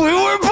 We were